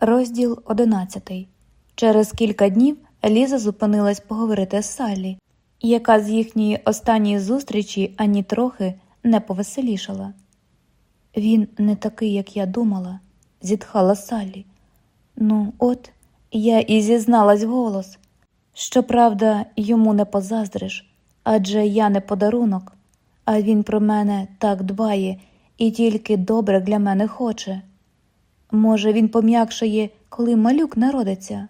Розділ одинадцятий. Через кілька днів Ліза зупинилась поговорити з Саллі, яка з їхньої останньої зустрічі ані трохи не повеселішала. Він не такий, як я думала, зітхала Саллі. Ну, от, я і зізналась голос. Щоправда, йому не позаздриш, адже я не подарунок, а він про мене так дбає і тільки добре для мене хоче. Може, він пом'якшає, коли малюк народиться?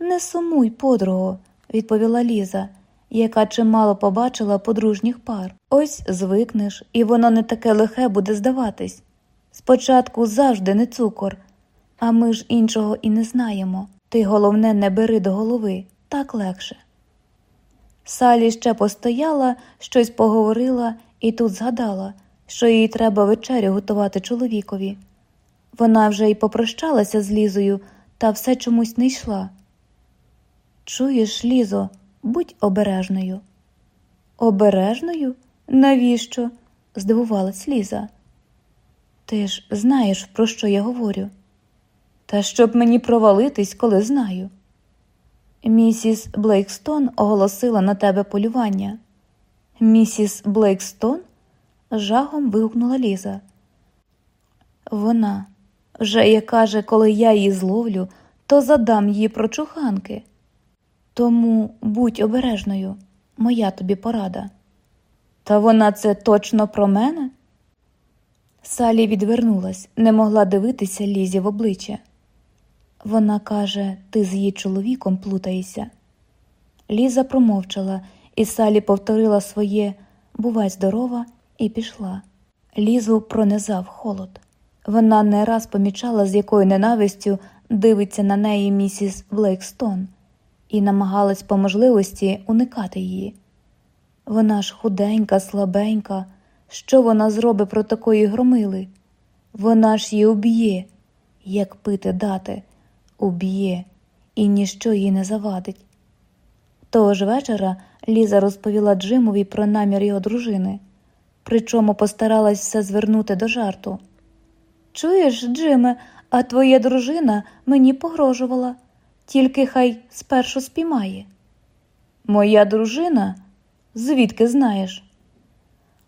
Не сумуй, подруго, відповіла Ліза, яка чимало побачила подружніх пар. Ось звикнеш, і воно не таке лихе буде здаватись. Спочатку завжди не цукор, а ми ж іншого і не знаємо. Ти головне не бери до голови, так легше. Салі ще постояла, щось поговорила і тут згадала, що їй треба вечерю готувати чоловікові. Вона вже й попрощалася з Лізою, та все чомусь не йшла. Чуєш, Лізо, будь обережною. Обережною? Навіщо? здивувалась Ліза. Ти ж знаєш, про що я говорю. Та щоб мені провалитись, коли знаю. Місіс Блейкстон оголосила на тебе полювання. Місіс Блейкстон? жагом вигукнула Ліза. Вона вже як каже, коли я її зловлю, то задам їй прочуханки. Тому будь обережною, моя тобі порада. Та вона це точно про мене? Салі відвернулась, не могла дивитися Лізі в обличчя. Вона каже, ти з її чоловіком плутаєшся. Ліза промовчала, і Салі повторила своє бувай здорова, і пішла. Лізу пронизав холод. Вона не раз помічала, з якою ненавистю дивиться на неї місіс Блейкстон, і намагалась по можливості уникати її. Вона ж худенька, слабенька. Що вона зробить про такої громили? Вона ж її уб'є, як пити дати, уб'є, і ніщо їй не завадить. Того ж вечора Ліза розповіла Джимові про намір його дружини, причому постаралась все звернути до жарту. Чуєш, Джиме, а твоя дружина мені погрожувала, тільки хай спершу спіймає. Моя дружина? Звідки знаєш?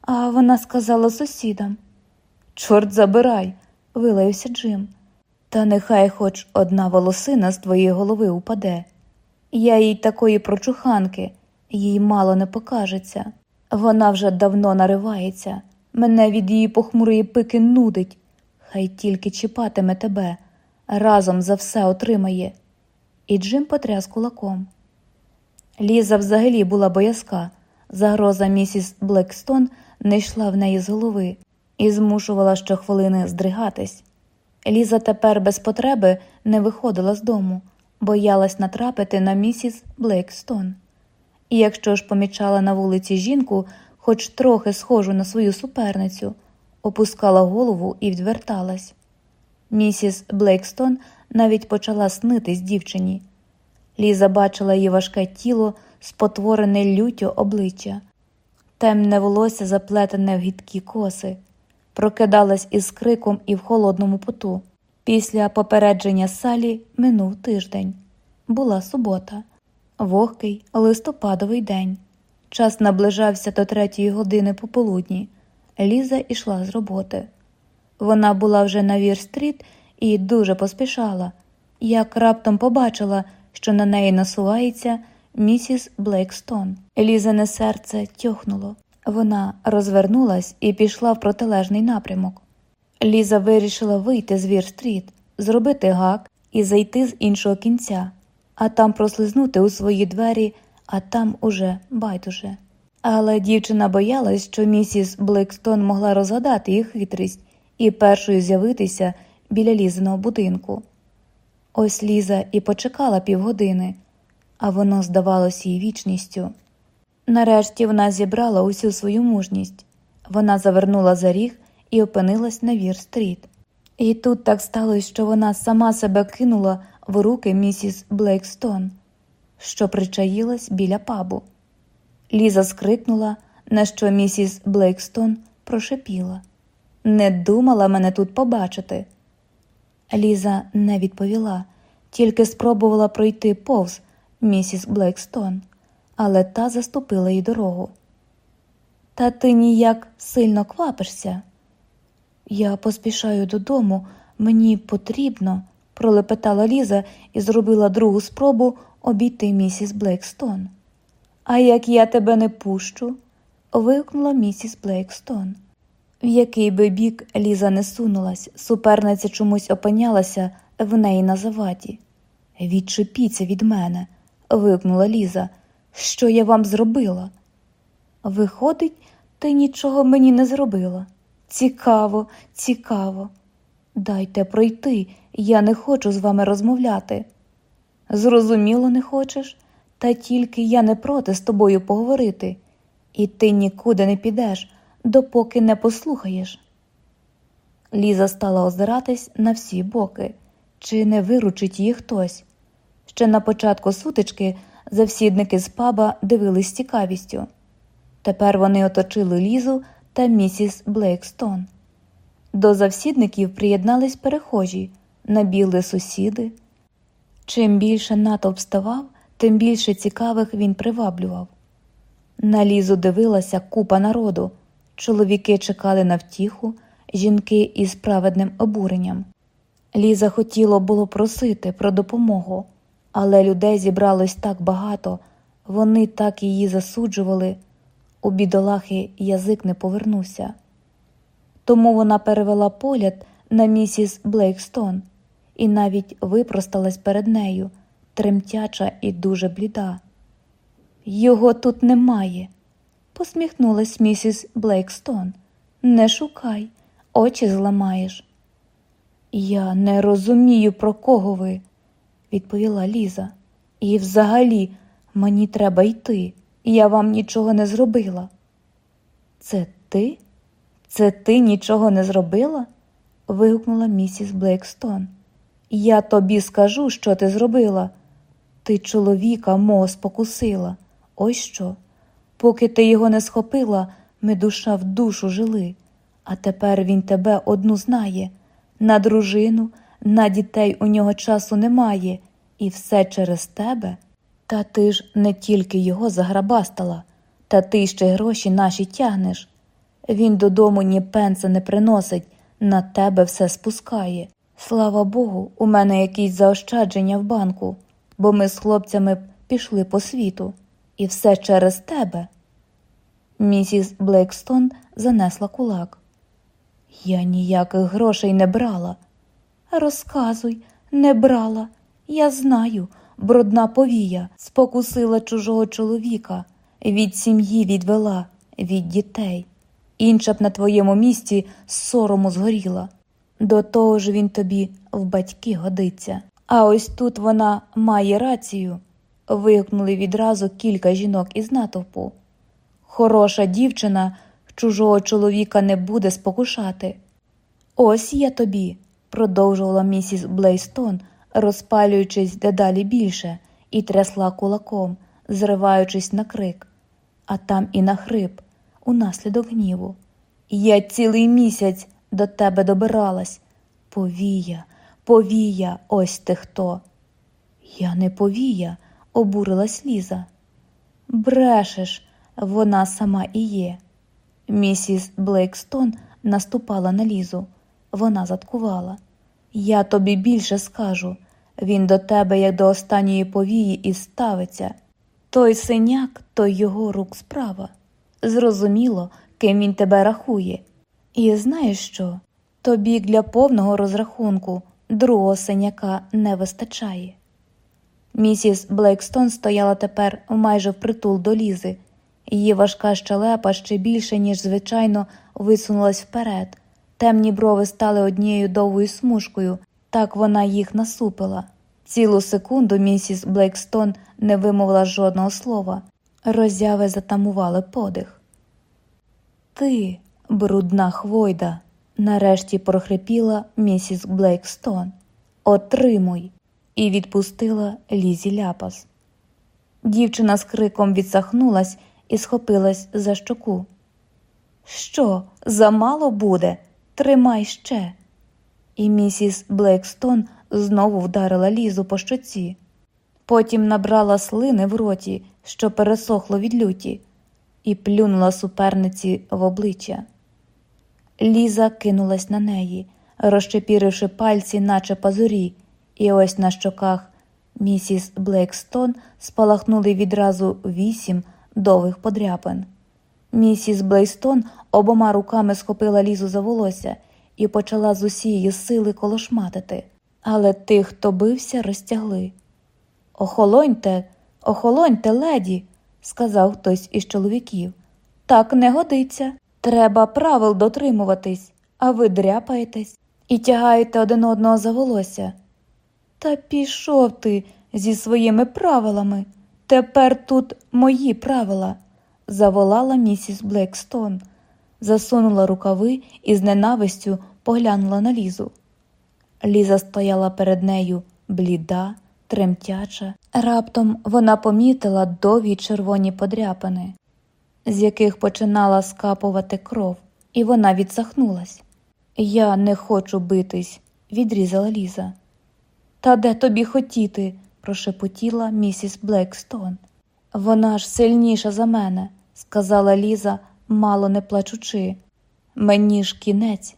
А вона сказала сусідам. Чорт забирай, вилаявся Джим. Та нехай хоч одна волосина з твоєї голови упаде. Я їй такої прочуханки, їй мало не покажеться. Вона вже давно наривається, мене від її похмурої пики нудить. Хай тільки чіпатиме тебе, разом за все отримає. І Джим потряс кулаком. Ліза взагалі була боязка. Загроза місіс Блекстон не йшла в неї з голови і змушувала щохвилини здригатись. Ліза тепер без потреби не виходила з дому, боялась натрапити на місіс Блекстон. І якщо ж помічала на вулиці жінку, хоч трохи схожу на свою суперницю, опускала голову і відверталась. Місіс Блейкстон навіть почала снитись дівчині. Ліза бачила її важке тіло, спотворене люттю обличчя, темне волосся заплетене в гідкі коси, прокидалась із криком і в холодному поту. Після попередження салі минув тиждень. Була субота, вогкий листопадовий день. Час наближався до третьої години пополудні. Ліза йшла з роботи. Вона була вже на Вір-стріт і дуже поспішала, як раптом побачила, що на неї насувається місіс Блейкстон. Лізине серце тьохнуло. Вона розвернулась і пішла в протилежний напрямок. Ліза вирішила вийти з Вір-стріт, зробити гак і зайти з іншого кінця, а там прослизнути у свої двері, а там уже байдуже. Але дівчина боялась, що місіс Блейкстон могла розгадати їх хитрість і першою з'явитися біля Лізиного будинку. Ось Ліза і почекала півгодини, а воно здавалось їй вічністю. Нарешті вона зібрала усю свою мужність. Вона завернула за ріг і опинилась на Вір-стріт. І тут так сталося, що вона сама себе кинула в руки місіс Блейкстон, що причаїлась біля пабу. Ліза скрикнула, на що місіс Блейкстон прошепіла. Не думала мене тут побачити. Ліза не відповіла, тільки спробувала пройти повз місіс Блекстон, але та заступила їй дорогу. Та ти ніяк сильно квапишся. Я поспішаю додому, мені потрібно, пролепетала Ліза і зробила другу спробу обійти місіс Блекстон. А як я тебе не пущу? вигукнула місіс Блейкстон. В який би бік Ліза не сунулась, суперниця чомусь опинялася в неї на заваді. Відчепіться від мене, вигукнула Ліза. Що я вам зробила? Виходить, ти нічого мені не зробила. Цікаво, цікаво. Дайте пройти, я не хочу з вами розмовляти. Зрозуміло, не хочеш, та тільки я не проти з тобою поговорити, і ти нікуди не підеш, допоки не послухаєш. Ліза стала озиратись на всі боки, чи не виручить її хтось. Ще на початку сутички завсідники з паба дивились з цікавістю. Тепер вони оточили Лізу та місіс Блейкстон. До завсідників приєднались перехожі, набігли сусіди. Чим більше натовп ставав, тим більше цікавих він приваблював. На лізу дивилася купа народу. Чоловіки чекали на втіху, жінки із праведним обуренням. Ліза хотіло було просити про допомогу, але людей зібралось так багато, вони так її засуджували. У бідолахи язик не повернувся. Тому вона перевела погляд на місіс Блейкстон і навіть випросталась перед нею, тремтяча і дуже бліда. Його тут немає, посміхнулась місіс Блейкстон. Не шукай, очі зламаєш. Я не розумію, про кого ви, відповіла Ліза. І взагалі мені треба йти. Я вам нічого не зробила. Це ти? Це ти нічого не зробила? вигукнула місіс Блейкстон. Я тобі скажу, що ти зробила. Ти чоловіка мого спокусила. Ось що. Поки ти його не схопила, ми душа в душу жили, а тепер він тебе одну знає. На дружину, на дітей у нього часу немає, і все через тебе. Та ти ж не тільки його заграбастала, та ти ще гроші наші тягнеш. Він додому ні пенса не приносить, на тебе все спускає. Слава Богу, у мене якісь заощадження в банку, бо ми з хлопцями пішли по світу, і все через тебе. Місіс Блейкстон занесла кулак. Я ніяких грошей не брала. Розказуй, не брала. Я знаю, брудна повія спокусила чужого чоловіка, від сім'ї відвела, від дітей. Інша б на твоєму місці сорому згоріла. До того ж він тобі в батьки годиться. А ось тут вона має рацію. вигукнули відразу кілька жінок із натовпу. Хороша дівчина чужого чоловіка не буде спокушати. Ось я тобі, продовжувала місіс Блейстон, розпалюючись дедалі більше, і трясла кулаком, зриваючись на крик, а там і на хрип, унаслідок гніву. Я цілий місяць до тебе добиралась. Повія, повія, ось ти хто. Я не повія, обурилась Ліза. Брешеш, вона сама і є. Місіс Блейкстон наступала на Лізу. Вона заткувала. Я тобі більше скажу. Він до тебе, як до останньої повії, і ставиться. Той синяк, то його рук справа. Зрозуміло, ким він тебе рахує. І знаєш що? Тобі для повного розрахунку другого синяка не вистачає. Місіс Блейкстон стояла тепер майже впритул до лізи. Її важка щелепа ще більше, ніж звичайно, висунулась вперед. Темні брови стали однією довгою смужкою, так вона їх насупила. Цілу секунду місіс Блейкстон не вимовила жодного слова. Роззяви затамували подих. Ти, брудна хвойда, нарешті прохрипіла місіс Блейкстон. Отримуй! і відпустила лізі ляпас. Дівчина з криком відсахнулась і схопилась за щоку. Що, замало буде? Тримай ще. і місіс Блейкстон знову вдарила лізу по щоці. Потім набрала слини в роті, що пересохло від люті, і плюнула суперниці в обличчя. Ліза кинулась на неї, розчепіривши пальці, наче пазурі, і ось на щоках місіс Блейкстон спалахнули відразу вісім довгих подряпин. Місіс Блейстон обома руками схопила лізу за волосся і почала з усієї сили колошматити, але тих, хто бився, розтягли. Охолоньте, охолоньте, леді, сказав хтось із чоловіків. Так не годиться. Треба правил дотримуватись, а ви дряпаєтесь і тягаєте один одного за волосся. Та пішов ти зі своїми правилами. Тепер тут мої правила, заволала місіс Блекстон, засунула рукави і з ненавистю поглянула на лізу. Ліза стояла перед нею бліда, тремтяча. Раптом вона помітила довгі червоні подряпини, з яких починала скапувати кров, і вона відсахнулась. Я не хочу битись, відрізала Ліза. Та де тобі хотіти? прошепотіла місіс Блекстон. Вона ж сильніша за мене, сказала Ліза, мало не плачучи. Мені ж кінець.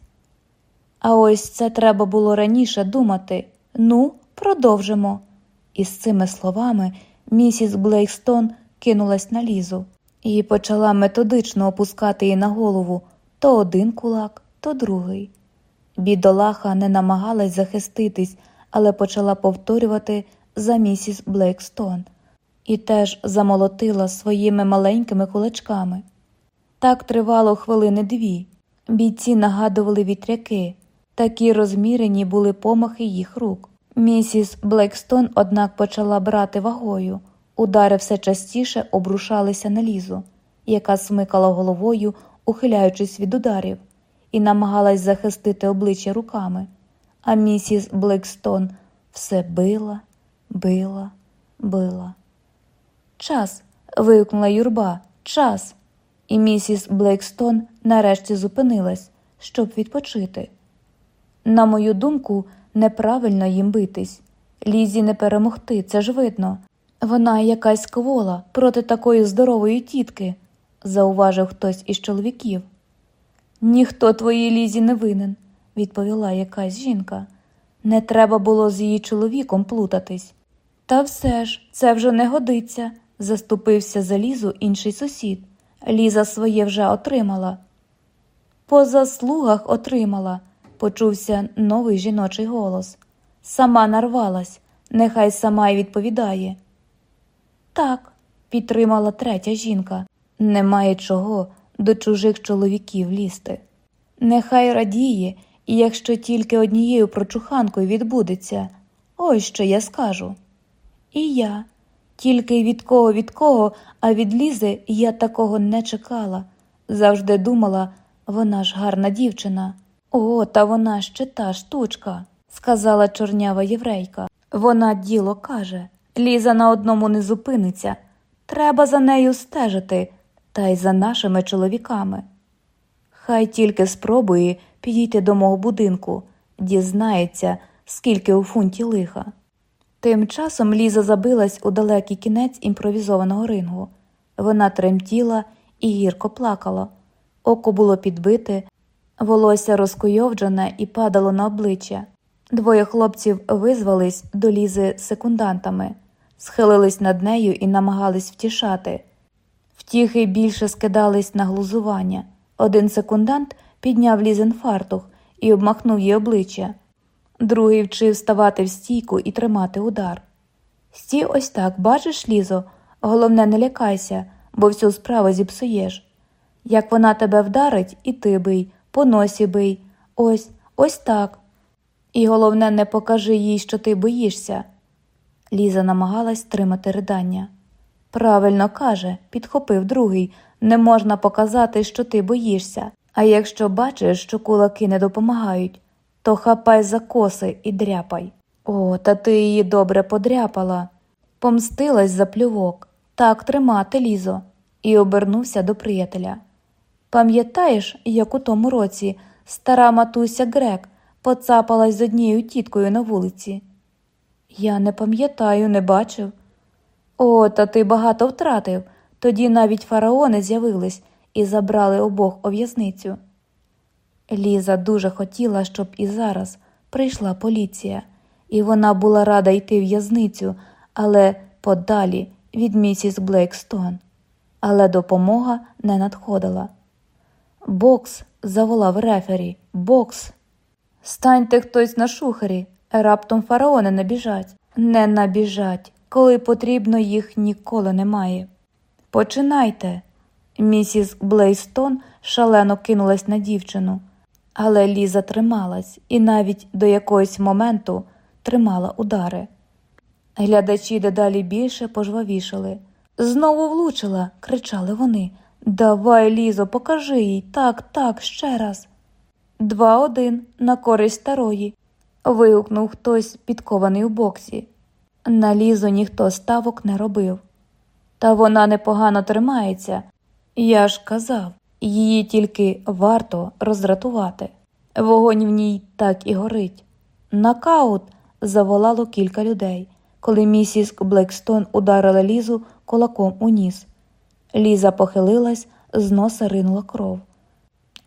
А ось це треба було раніше думати. Ну, продовжимо. І з цими словами місіс Блейкстон кинулась на лізу і почала методично опускати їй на голову то один кулак, то другий. Бідолаха не намагалась захиститись, але почала повторювати за місіс Блейкстон і теж замолотила своїми маленькими кулачками. Так тривало хвилини дві. Бійці нагадували вітряки, такі розмірені були помахи їх рук. Місіс Блекстон, однак, почала брати вагою, удари все частіше обрушалися на лізу, яка смикала головою, ухиляючись від ударів, і намагалась захистити обличчя руками. А місіс Блекстон все била, била, била. Час. вигукнула юрба, час. І місіс Блекстон нарешті зупинилась, щоб відпочити. На мою думку, неправильно їм битись. Лізі не перемогти, це ж видно. Вона якась квола проти такої здорової тітки, зауважив хтось із чоловіків. Ніхто твоїй лізі не винен, відповіла якась жінка. Не треба було з її чоловіком плутатись. Та все ж, це вже не годиться, заступився за лізу інший сусід. Ліза своє вже отримала. По заслугах отримала, почувся новий жіночий голос. Сама нарвалась, нехай сама й відповідає. Так, підтримала третя жінка. Немає чого до чужих чоловіків лізти. Нехай радіє, якщо тільки однією прочуханкою відбудеться, ось що я скажу. І я, тільки від кого від кого, а від Лізи я такого не чекала. Завжди думала, вона ж гарна дівчина. О, та вона ще та штучка, сказала чорнява єврейка. Вона діло каже Ліза на одному не зупиниться. Треба за нею стежити, та й за нашими чоловіками. Хай тільки спробує підійти до мого будинку, дізнається, скільки у фунті лиха. Тим часом Ліза забилась у далекий кінець імпровізованого рингу. Вона тремтіла і гірко плакала. Око було підбите, волосся розкуйовджене і падало на обличчя. Двоє хлопців визвались до Лізи секундантами, схилились над нею і намагались втішати. Втіхи більше скидались на глузування. Один секундант підняв лізен фартух і обмахнув її обличчя. Другий вчив ставати в стійку і тримати удар. Стій ось так, бачиш, Лізо, головне, не лякайся, бо всю справу зіпсуєш. Як вона тебе вдарить, і ти бий, по носі бий, ось, ось так. І головне, не покажи їй, що ти боїшся. Ліза намагалась тримати ридання. Правильно каже, підхопив другий, не можна показати, що ти боїшся, а якщо бачиш, що кулаки не допомагають, то хапай за коси і дряпай. О, та ти її добре подряпала. Помстилась за плювок. Так тримати, Лізо, і обернувся до приятеля. Пам'ятаєш, як у тому році стара матуся Грек поцапалась з однією тіткою на вулиці? Я не пам'ятаю, не бачив. О, та ти багато втратив. Тоді навіть фараони з'явились і забрали обох у в'язницю. Ліза дуже хотіла, щоб і зараз прийшла поліція, і вона була рада йти в в'язницю, але подалі від місіс Блейкстон. Але допомога не надходила. Бокс заволав рефері. Бокс. Станьте хтось на шухері, раптом фараони набіжать. Не набіжать, коли потрібно їх ніколи немає. Починайте. Місіс Блейстон шалено кинулась на дівчину, але Ліза трималась і навіть до якогось моменту тримала удари. Глядачі дедалі більше пожвавішали. Знову влучила, кричали вони. Давай, Лізо, покажи їй. Так, так, ще раз. Два один на користь старої. Вигукнув хтось, підкований у боксі. На Лізу ніхто ставок не робив. Та вона непогано тримається. Я ж казав, її тільки варто роздратувати. Вогонь в ній так і горить. Накаут заволало кілька людей, коли місіс Блекстон ударила Лізу кулаком у ніс. Ліза похилилась, з носа ринула кров.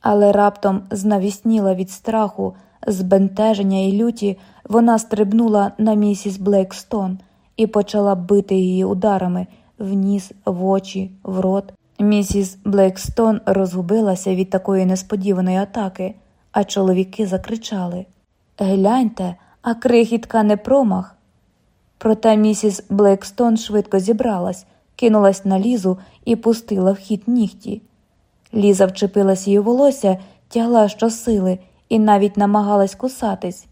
Але раптом знавісніла від страху, збентеження і люті, вона стрибнула на місіс Блекстон і почала бити її ударами в ніс, в очі, в рот. Місіс Блекстон розгубилася від такої несподіваної атаки, а чоловіки закричали Гляньте, а крихітка не промах. Проте місіс Блекстон швидко зібралась, кинулась на лізу і пустила в хід нігті. Ліза вчепилась її волосся, тягла щосили і навіть намагалась кусатись.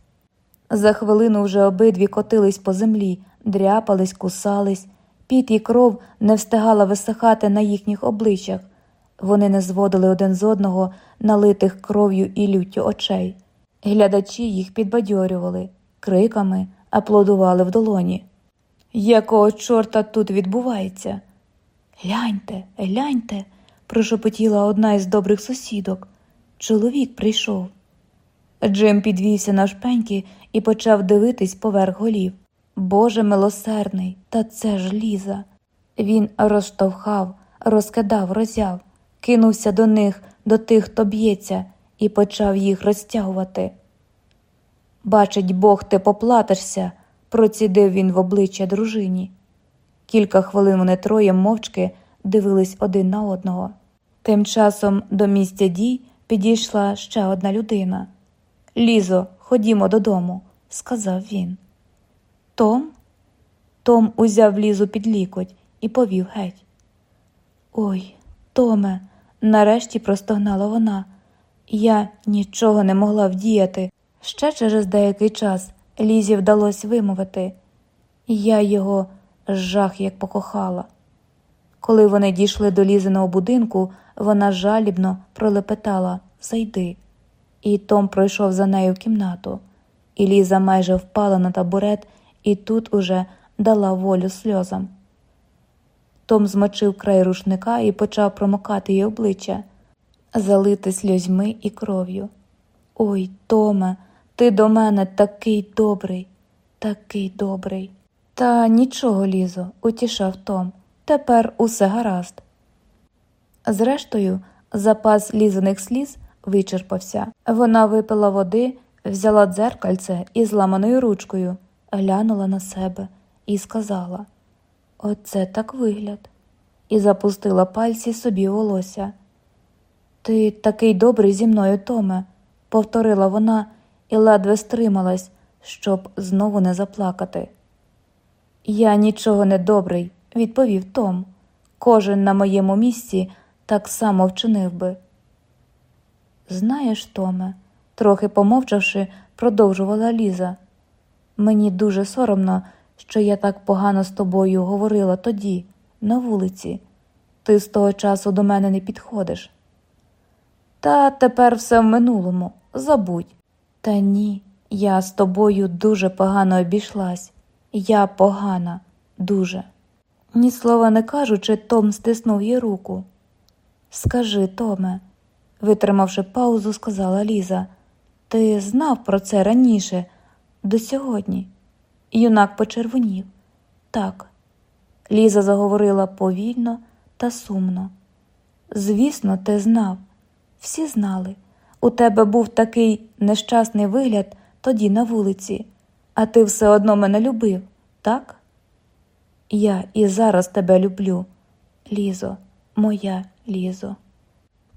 За хвилину вже обидві котились по землі, дряпались, кусались, піт і кров не встигала висихати на їхніх обличчях. Вони не зводили один з одного налитих кров'ю і люттю очей. Глядачі їх підбадьорювали, криками аплодували в долоні. Якого чорта тут відбувається? Гляньте, гляньте, прошепотіла одна із добрих сусідок. Чоловік прийшов. Джим підвівся на шпеньки і почав дивитись поверх голів. Боже милосердний, та це ж ліза. Він розштовхав, розкидав, розяв, кинувся до них, до тих, хто б'ється, і почав їх розтягувати. Бачить Бог, ти поплатишся, процідив він в обличчя дружині. Кілька хвилин вони троє мовчки дивились один на одного. Тим часом до місця дій підійшла ще одна людина. Лізо, ходімо додому, сказав він. Том? Том узяв лізу під лікоть і повів геть. Ой, Томе, нарешті простогнала вона. Я нічого не могла вдіяти. Ще через деякий час Лізі вдалося вимовити. Я його жах як покохала. Коли вони дійшли до лізиного будинку, вона жалібно пролепетала Зайди. І Том пройшов за нею в кімнату, і Ліза майже впала на табурет і тут уже дала волю сльозам. Том змочив край рушника і почав промокати її обличчя, залити сльозьми і кров'ю. Ой, Томе, ти до мене такий добрий, такий добрий. Та нічого, Лізо, утішав Том. Тепер усе гаразд. Зрештою, запас лізаних сліз вичерпався. Вона випила води, взяла дзеркальце і зламаною ручкою, глянула на себе і сказала Оце так вигляд. І запустила пальці собі волосся. Ти такий добрий зі мною, Томе, повторила вона і ледве стрималась, щоб знову не заплакати. Я нічого не добрий, відповів Том. Кожен на моєму місці так само вчинив би. Знаєш, Томе, трохи помовчавши, продовжувала Ліза. Мені дуже соромно, що я так погано з тобою говорила тоді, на вулиці. Ти з того часу до мене не підходиш. Та тепер все в минулому, забудь. Та ні, я з тобою дуже погано обійшлась. Я погана, дуже. Ні слова не кажучи, Том стиснув їй руку. Скажи, Томе, витримавши паузу, сказала Ліза, Ти знав про це раніше, до сьогодні. Юнак почервонів. Так. Ліза заговорила повільно та сумно. Звісно, ти знав. Всі знали. У тебе був такий нещасний вигляд тоді на вулиці, а ти все одно мене любив, так? Я і зараз тебе люблю, Лізо, моя Лізо.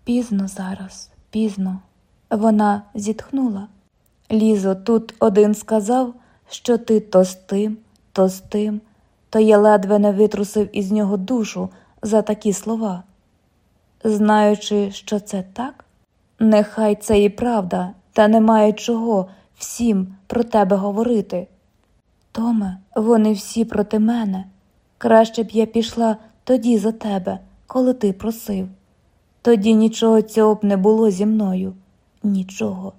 Пізно зараз, пізно. Вона зітхнула. Лізо, тут один сказав, що ти то з тим, то з тим, то я ледве не витрусив із нього душу за такі слова. Знаючи, що це так, нехай це і правда, та немає чого всім про тебе говорити. Томе, вони всі проти мене. Краще б я пішла тоді за тебе, коли ти просив. Тоді нічого цього б не було зі мною, нічого.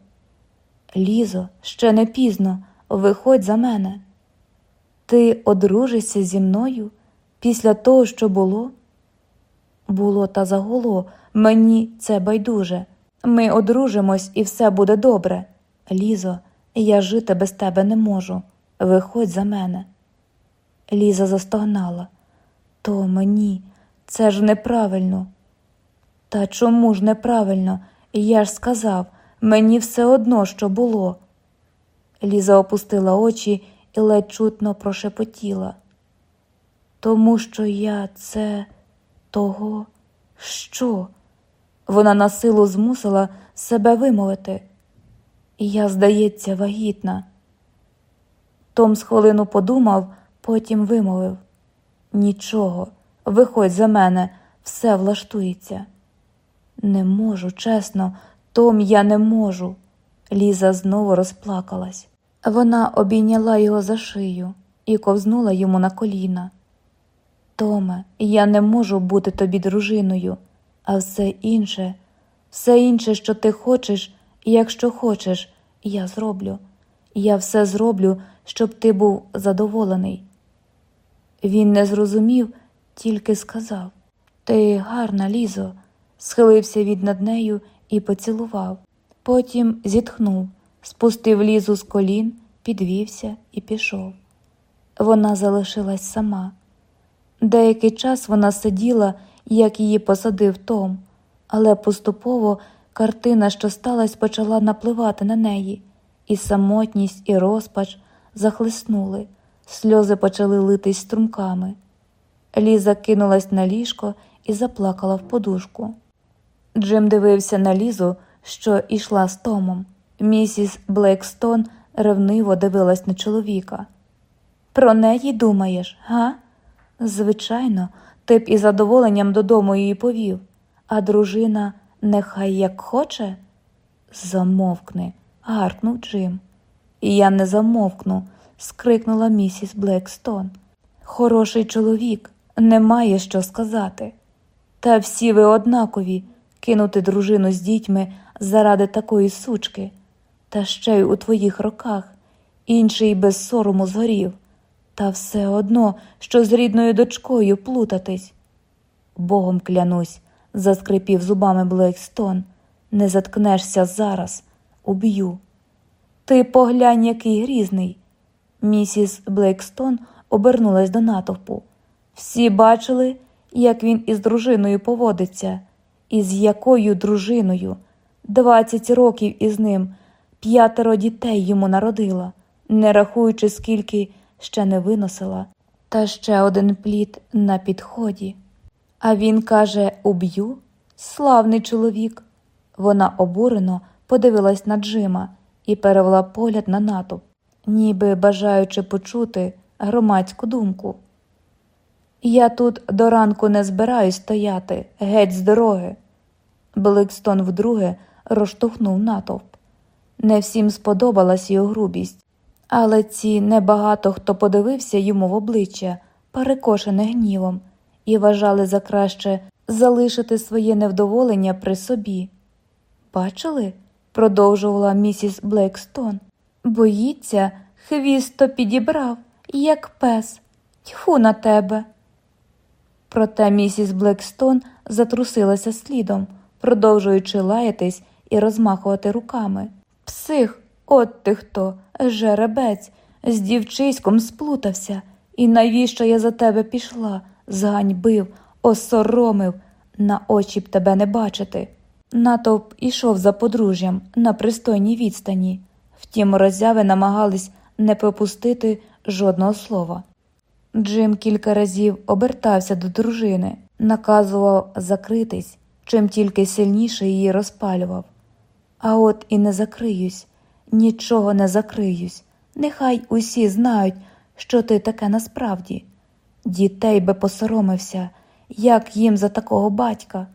Лізо, ще не пізно, виходь за мене. Ти одружишся зі мною після того, що було? Було та загуло, мені це байдуже. Ми одружимось і все буде добре. Лізо, я жити без тебе не можу. Виходь за мене. Ліза застогнала. То мені, це ж неправильно. Та чому ж неправильно? Я ж сказав, мені все одно, що було. Ліза опустила очі і ледь чутно прошепотіла. Тому що я це того, що? Вона на силу змусила себе вимовити. Я, здається, вагітна. Том з хвилину подумав, потім вимовив Нічого, виходь за мене, все влаштується. Не можу, чесно, Том, я не можу. Ліза знову розплакалась. Вона обійняла його за шию і ковзнула йому на коліна. Томе, я не можу бути тобі дружиною, а все інше, все інше, що ти хочеш, якщо хочеш, я зроблю. Я все зроблю, щоб ти був задоволений. Він не зрозумів, тільки сказав Ти гарна, Лізо, схилився від над нею і поцілував. Потім зітхнув, спустив лізу з колін, підвівся і пішов. Вона залишилась сама. Деякий час вона сиділа, як її посадив Том, але поступово картина, що сталася, почала напливати на неї, і самотність, і розпач захлиснули, сльози почали литись струмками. Ліза кинулась на ліжко і заплакала в подушку. Джим дивився на Лізу, що йшла з Томом. Місіс Блекстон ревниво дивилась на чоловіка. Про неї думаєш, га? Звичайно, ти б із задоволенням додому її повів, а дружина нехай як хоче. Замовкни, гаркнув Джим. Я не замовкну, скрикнула місіс Блекстон. Хороший чоловік, не має що сказати. Та всі ви однакові кинути дружину з дітьми заради такої сучки, та ще й у твоїх роках, інший без сорому згорів, та все одно, що з рідною дочкою плутатись. Богом клянусь, заскрипів зубами Блекстон, не заткнешся зараз, уб'ю. Ти поглянь, який грізний. Місіс Блекстон обернулась до натовпу. Всі бачили, як він із дружиною поводиться, і з якою дружиною. Двадцять років із ним, п'ятеро дітей йому народила, не рахуючи, скільки ще не виносила, та ще один плід на підході. А він каже Уб'ю? Славний чоловік. Вона обурено подивилась на Джима і перевела погляд на натовп, ніби бажаючи почути громадську думку. Я тут до ранку не збираюсь стояти, геть з дороги. Бликстон вдруге розштовхнув натовп. Не всім сподобалась його грубість, але ці небагато хто подивився йому в обличчя, перекошене гнівом, і вважали за краще залишити своє невдоволення при собі. Бачили? продовжувала місіс Блекстон. Боїться, хвіст то підібрав, як пес. Тьху на тебе. Проте місіс Блекстон затрусилася слідом, продовжуючи лаятись і розмахувати руками. Псих, от ти хто, жеребець, з дівчиськом сплутався. І навіщо я за тебе пішла, зганьбив, осоромив, на очі б тебе не бачити. Натовп ішов за подружжям на пристойній відстані, втім, роззяви намагались не пропустити жодного слова. Джим кілька разів обертався до дружини, наказував закритись, чим тільки сильніше її розпалював. А от і не закриюсь, нічого не закриюсь. Нехай усі знають, що ти таке насправді. Дітей би посоромився, як їм за такого батька.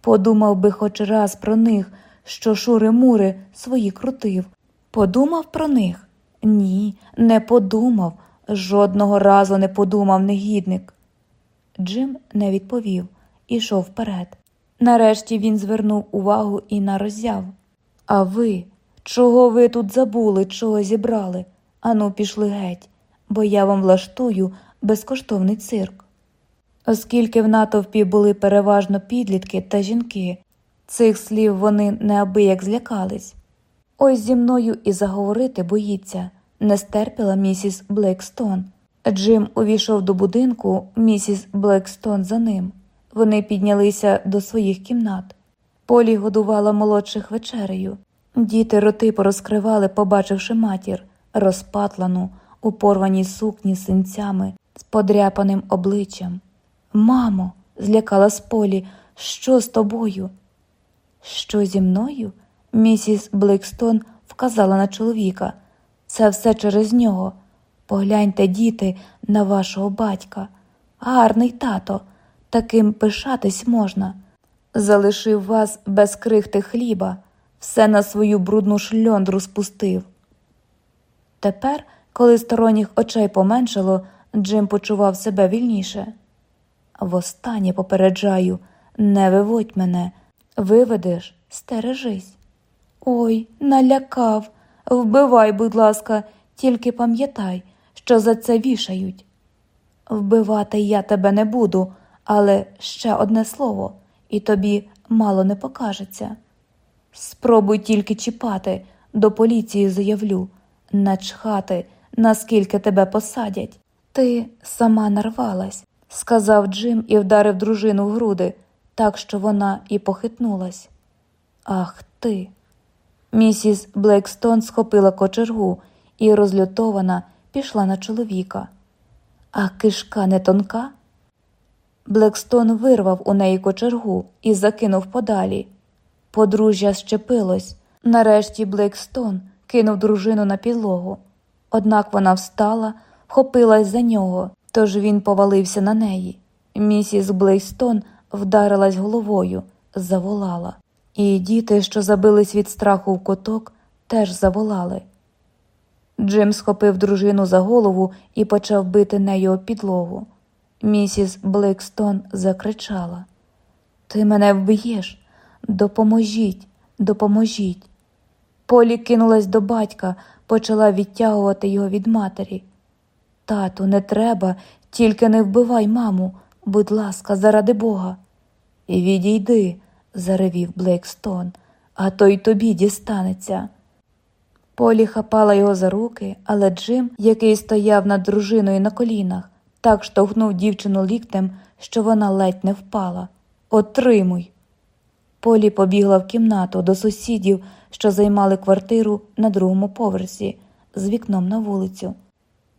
Подумав би хоч раз про них, що шури мури свої крутив. Подумав про них? Ні, не подумав, жодного разу не подумав негідник. Джим не відповів, ішов вперед. Нарешті він звернув увагу і на роззяв. А ви, чого ви тут забули, чого зібрали? Ану, пішли геть, бо я вам влаштую безкоштовний цирк. Оскільки в натовпі були переважно підлітки та жінки, цих слів вони неабияк злякались. Ось зі мною і заговорити боїться, не стерпіла місіс Блекстон. Джим увійшов до будинку, місіс Блекстон за ним. Вони піднялися до своїх кімнат. Полі годувала молодших вечерею. Діти роти порозкривали, побачивши матір, розпатлану, у порваній сукні з синцями, з подряпаним обличчям. Мамо, злякалась Полі, що з тобою? Що зі мною? Місіс Блекстон вказала на чоловіка. Це все через нього. Погляньте, діти, на вашого батька. Гарний тато, таким пишатись можна. Залишив вас без крихти хліба, все на свою брудну шльондру спустив. Тепер, коли сторонніх очей поменшало, Джим почував себе вільніше. Востаннє попереджаю, не виводь мене, виведеш, стережись. Ой, налякав. Вбивай, будь ласка, тільки пам'ятай, що за це вішають. Вбивати я тебе не буду, але ще одне слово, і тобі мало не покажеться. Спробуй тільки чіпати, до поліції заявлю, начхати, наскільки тебе посадять. Ти сама нарвалась, сказав Джим і вдарив дружину в груди, так що вона і похитнулась. Ах ти. Місіс Блекстон схопила кочергу і, розлютована, пішла на чоловіка. А кишка не тонка. Блекстон вирвав у неї кочергу і закинув подалі. Подружжя щепилось. Нарешті Блекстон кинув дружину на підлогу. Однак вона встала, вхопилась за нього, тож він повалився на неї. Місіс Блейстон вдарилась головою, заволала. І діти, що забились від страху в коток, теж заволали. Джим схопив дружину за голову і почав бити нею підлогу. Місіс Блекстон закричала Ти мене вб'єш, допоможіть, допоможіть. Полі кинулась до батька, почала відтягувати його від матері. Тату, не треба, тільки не вбивай маму, будь ласка, заради Бога. Відійди заревів Блекстон, а то й тобі дістанеться. Полі хапала його за руки, але Джим, який стояв над дружиною на колінах, так штовхнув дівчину ліктем, що вона ледь не впала. Отримуй. Полі побігла в кімнату до сусідів, що займали квартиру на другому поверсі, з вікном на вулицю.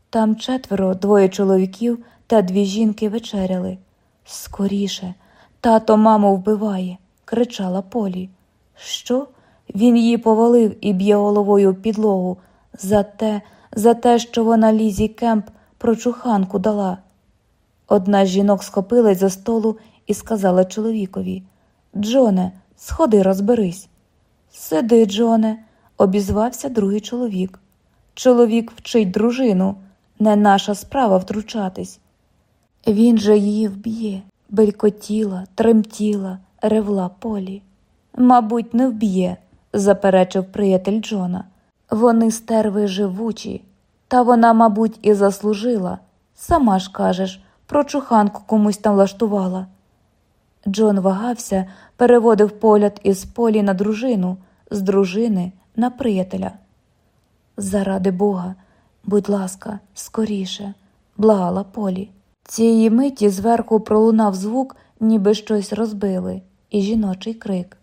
Там четверо, двоє чоловіків та дві жінки вечеряли. Скоріше, тато маму вбиває кричала Полі. Що? Він її повалив і б'є головою в підлогу за те, за те, що вона Лізі Кемп прочуханку дала. Одна з жінок схопилась за столу і сказала чоловікові Джоне, сходи, розберись. Сиди, Джоне, обізвався другий чоловік. Чоловік вчить дружину, не наша справа втручатись. Він же її вб'є, белькотіла, тремтіла ревла Полі. Мабуть, не вб'є, заперечив приятель Джона. Вони стерви живучі, та вона, мабуть, і заслужила. Сама ж кажеш, про чуханку комусь там влаштувала. Джон вагався, переводив погляд із полі на дружину, з дружини на приятеля. Заради Бога, будь ласка, скоріше, благала Полі. Цієї миті зверху пролунав звук, ніби щось розбили, і жіночий крик.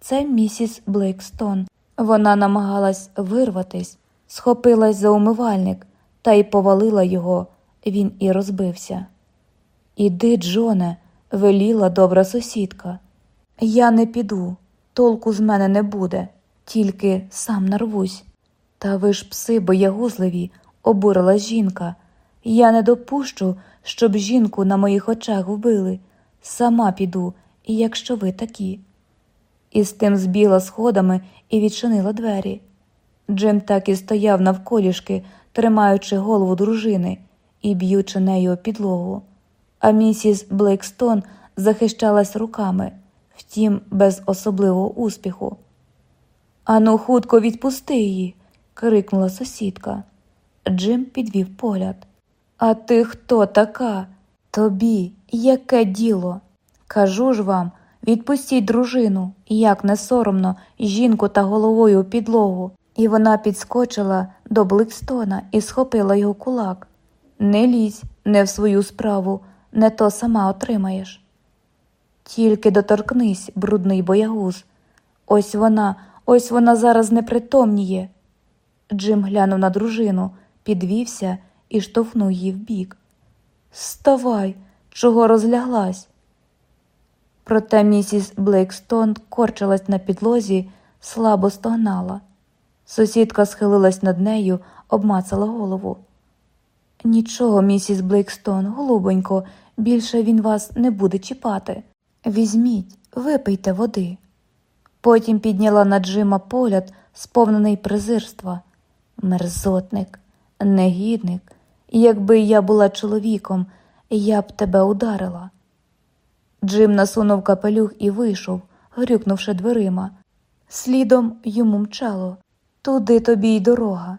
Це місіс Блейкстон. Вона намагалась вирватись, схопилась за умивальник та й повалила його. Він і розбився. Іди, Джоне, веліла добра сусідка. Я не піду, толку з мене не буде, тільки сам нарвусь. Та ви ж пси боягузливі, обурила жінка. Я не допущу, щоб жінку на моїх очах вбили. Сама піду, якщо ви такі. І з тим збіла сходами і відчинила двері. Джим так і стояв навколішки, тримаючи голову дружини і б'ючи нею підлогу. А місіс Блейкстон захищалась руками, втім, без особливого успіху. Ану, хутко відпусти її. крикнула сусідка. Джим підвів погляд. А ти хто така? Тобі яке діло? Кажу ж вам, відпустіть дружину, як не соромно, жінку та головою у підлогу. І вона підскочила до Блекстона і схопила його кулак. Не лізь, не в свою справу, не то сама отримаєш. Тільки доторкнись, брудний боягуз. Ось вона, ось вона зараз непритомніє. Джим глянув на дружину, підвівся і штовхнув її вбік. Вставай, чого розляглась? Проте місіс Блейкстон корчилась на підлозі, слабо стогнала. Сусідка схилилась над нею, обмацала голову. Нічого, місіс Блейкстон, голубонько, більше він вас не буде чіпати. Візьміть, випийте води. Потім підняла на Джима погляд, сповнений презирства. Мерзотник, негідник, якби я була чоловіком, я б тебе ударила. Джим насунув капелюх і вийшов, грюкнувши дверима. Слідом йому мчало туди тобі й дорога.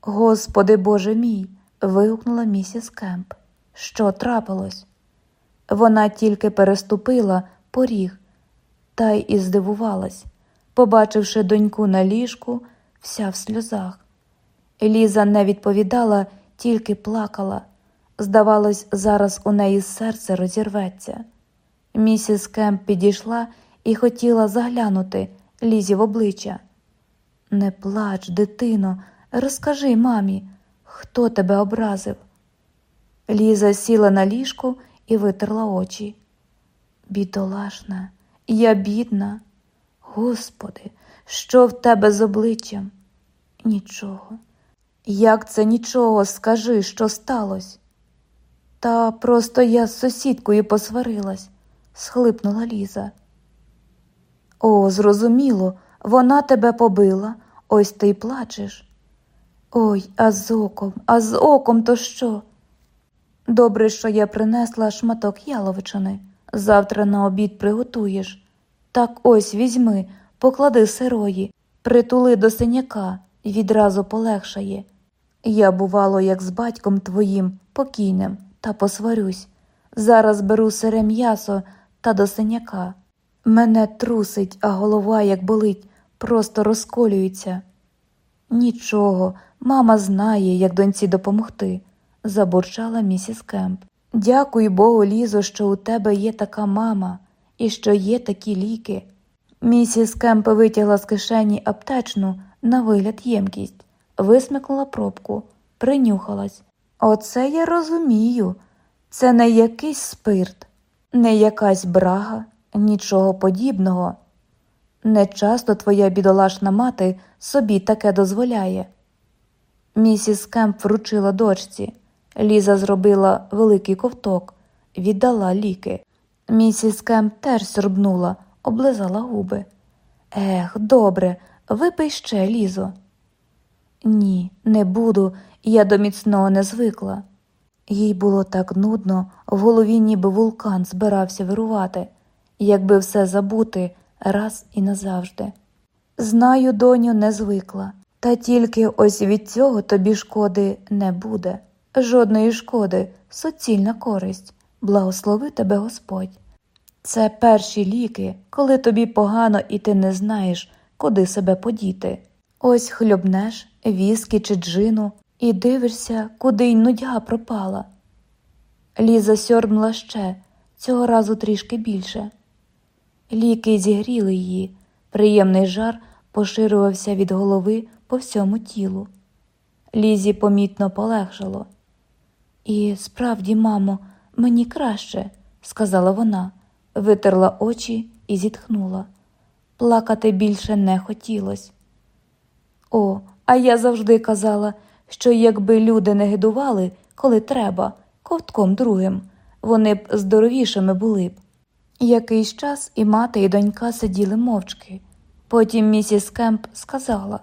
Господи Боже мій. вигукнула місіс Кемп. Що трапилось? Вона тільки переступила поріг та й і здивувалась, побачивши доньку на ліжку, вся в сльозах. Ліза не відповідала, тільки плакала. Здавалось, зараз у неї серце розірветься. Місіс Кемп підійшла і хотіла заглянути Лізі в обличчя. Не плач, дитино, розкажи мамі, хто тебе образив. Ліза сіла на ліжку і витерла очі. Бідолашна, я бідна. Господи, що в тебе з обличчям? Нічого. Як це нічого, скажи, що сталося? Та просто я з сусідкою посварилась, схлипнула Ліза. О, зрозуміло, вона тебе побила, ось ти й плачеш. Ой, а з оком, а з оком то що? Добре, що я принесла шматок яловичини. Завтра на обід приготуєш. Так ось візьми, поклади сирої, притули до синяка відразу полегшає. Я, бувало, як з батьком твоїм, покійним, та посварюсь. Зараз беру сире м'ясо та до синяка. Мене трусить, а голова, як болить, просто розколюється. Нічого, мама знає, як доньці допомогти, забурчала місіс Кемп. Дякую Богу, Лізо, що у тебе є така мама і що є такі ліки. Місіс Кемп витягла з кишені аптечну на вигляд ємкість, висмикнула пробку, принюхалась. Оце я розумію. Це не якийсь спирт, не якась брага, нічого подібного. Не часто твоя бідолашна мати собі таке дозволяє. Місіс Кемп вручила дочці. Ліза зробила великий ковток, віддала ліки. Місіс Кемп теж сорбнула, облизала губи. Ех, добре, випий ще, Лізо. Ні, не буду, я до міцного не звикла. Їй було так нудно, в голові ніби вулкан збирався вирувати, якби все забути раз і назавжди. Знаю, доню, не звикла, та тільки ось від цього тобі шкоди не буде. Жодної шкоди, суцільна користь, благослови тебе Господь. Це перші ліки, коли тобі погано і ти не знаєш, куди себе подіти. Ось хльобнеш віскі чи джину і дивишся, куди й нудьга пропала. Ліза сьорбнула ще, цього разу трішки більше. Ліки зігріли її, приємний жар поширювався від голови по всьому тілу. Лізі помітно полегшало. І справді, мамо, мені краще, сказала вона, витерла очі і зітхнула. Плакати більше не хотілось. О, а я завжди казала, що якби люди не гидували, коли треба, ковтком другим, вони б здоровішими були б. Якийсь час і мати, і донька сиділи мовчки. Потім місіс Кемп сказала: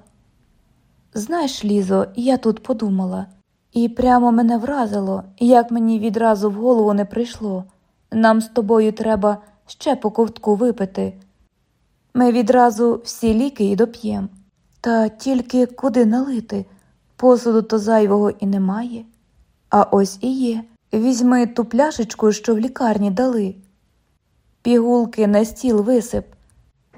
Знаєш, Лізо, я тут подумала, і прямо мене вразило, як мені відразу в голову не прийшло. Нам з тобою треба ще по ковтку випити. Ми відразу всі ліки і доп'ємо. Та тільки куди налити? Посуду то зайвого і немає. А ось і є. Візьми ту пляшечку, що в лікарні дали. Пігулки на стіл висип.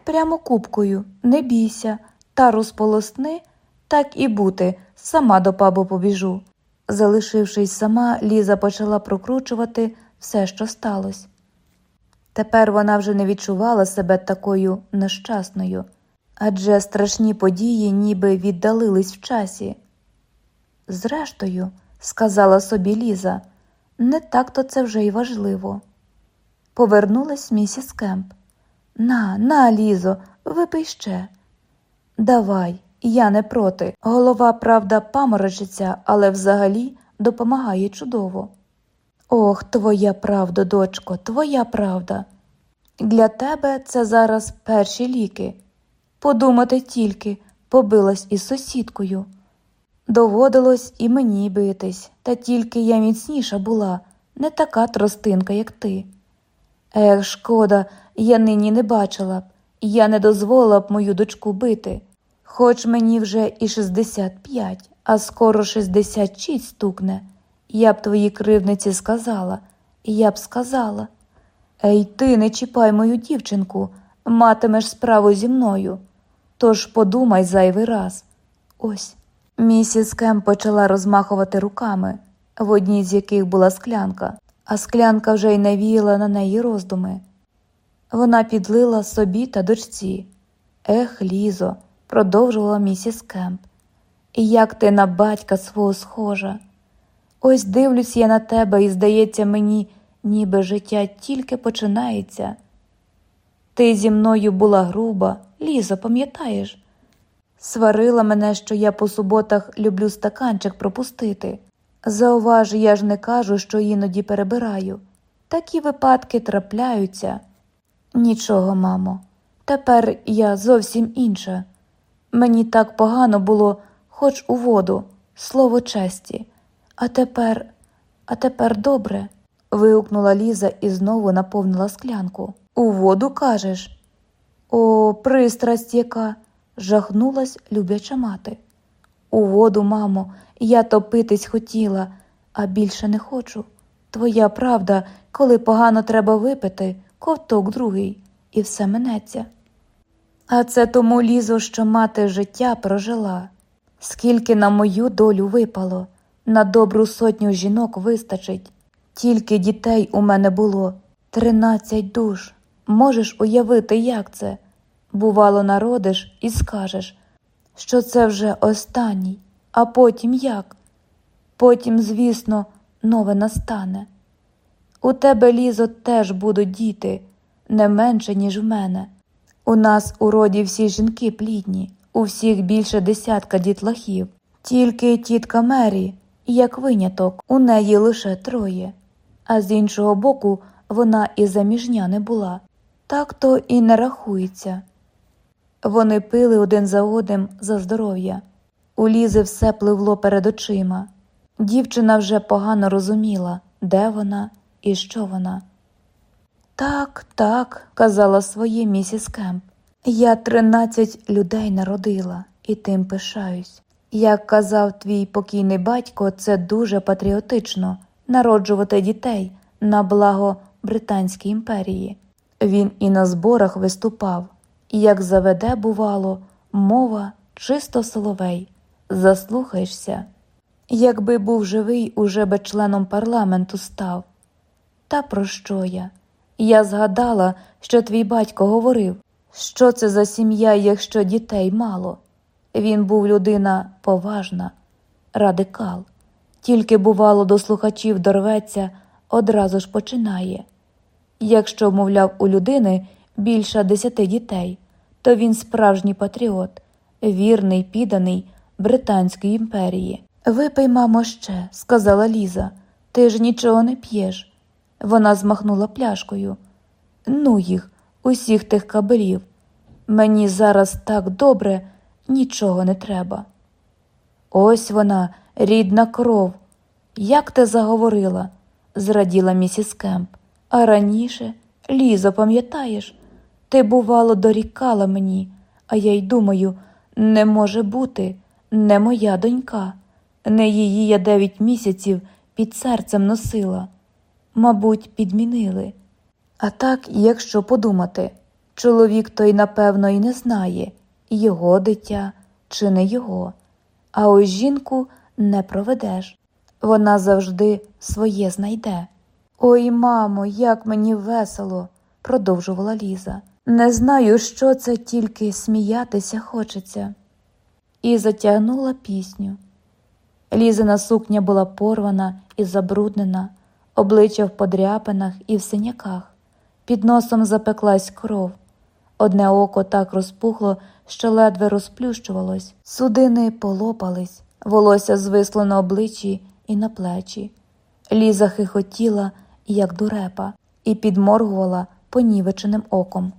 Прямо кубкою, не бійся, та розполосни, так і бути, сама до пабу побіжу. Залишившись сама, Ліза почала прокручувати все, що сталося. Тепер вона вже не відчувала себе такою нещасною, адже страшні події ніби віддалились в часі. Зрештою, сказала собі Ліза, не так то це вже й важливо. Повернулась місіс Кемп. На, на, Лізо, випий ще. Давай, я не проти. Голова, правда, паморочиться, але взагалі допомагає чудово. Ох, твоя правда, дочко, твоя правда. Для тебе це зараз перші ліки. Подумати тільки, побилась із сусідкою. Доводилось і мені битись, та тільки я міцніша була, не така тростинка, як ти. Ех, шкода, я нині не бачила б, я не дозволила б мою дочку бити, хоч мені вже і 65, а скоро 66 стукне. Я б твоїй кривниці сказала, я б сказала. Ей, ти не чіпай мою дівчинку, матимеш справу зі мною. Тож подумай зайвий раз. Ось. Місіс Кемп почала розмахувати руками, в одній з яких була склянка, а склянка вже й навіяла на неї роздуми. Вона підлила собі та дочці. Ех, Лізо, продовжувала місіс Кемп. І як ти на батька свого схожа. Ось дивлюсь я на тебе, і здається мені, ніби життя тільки починається. Ти зі мною була груба, Лізо, пам'ятаєш? Сварила мене, що я по суботах люблю стаканчик пропустити. Зауваж, я ж не кажу, що іноді перебираю. Такі випадки трапляються. Нічого, мамо, тепер я зовсім інша. Мені так погано було, хоч у воду, слово честі. А тепер, а тепер добре. вигукнула Ліза і знову наповнила склянку. У воду кажеш? О, пристрасть яка. жахнулась любляча мати. У воду, мамо, я топитись хотіла, а більше не хочу. Твоя правда, коли погано треба випити, ковток другий, і все минеться. А це тому лізо, що мати життя прожила. Скільки на мою долю випало, на добру сотню жінок вистачить. Тільки дітей у мене було тринадцять душ. Можеш уявити, як це? Бувало, народиш і скажеш, що це вже останній, а потім як? Потім, звісно, нове настане. У тебе, Лізо, теж будуть діти, не менше, ніж в мене. У нас у роді всі жінки плідні, у всіх більше десятка дітлахів, тільки тітка Мері, як виняток, у неї лише троє, а з іншого боку, вона і заміжня не була, так то і не рахується. Вони пили один за одним за здоров'я. У Лізи все пливло перед очима. Дівчина вже погано розуміла, де вона і що вона. Так, так, казала своє місіс Кемп. Я тринадцять людей народила і тим пишаюсь. Як казав твій покійний батько, це дуже патріотично народжувати дітей на благо Британській імперії. Він і на зборах виступав, як заведе, бувало, мова чисто соловей, заслухаєшся. Якби був живий, уже би членом парламенту став. Та про що я? Я згадала, що твій батько говорив, що це за сім'я, якщо дітей мало. Він був людина поважна, радикал. Тільки, бувало, до слухачів дорветься, одразу ж починає. Якщо, мовляв, у людини більше десяти дітей, то він справжній патріот, вірний, підданий Британської імперії. Випий, мамо, ще, сказала Ліза, ти ж нічого не п'єш. Вона змахнула пляшкою. Ну їх, усіх тих кабелів. Мені зараз так добре, нічого не треба. Ось вона, рідна кров. Як ти заговорила, зраділа місіс Кемп. А раніше, Лізо, пам'ятаєш, ти, бувало, дорікала мені, а я й думаю, не може бути, не моя донька, не її я дев'ять місяців під серцем носила. Мабуть, підмінили. А так, якщо подумати, чоловік той, напевно, і не знає, його дитя чи не його, а ось жінку не проведеш. Вона завжди своє знайде. Ой, мамо, як мені весело, продовжувала Ліза. Не знаю, що це тільки сміятися хочеться. І затягнула пісню. Лізина сукня була порвана і забруднена, обличчя в подряпинах і в синяках. Під носом запеклась кров. Одне око так розпухло, що ледве розплющувалось, судини полопались, волосся звисло на обличчі і на плечі. Ліза хихотіла, як дурепа, і підморгувала понівеченим оком.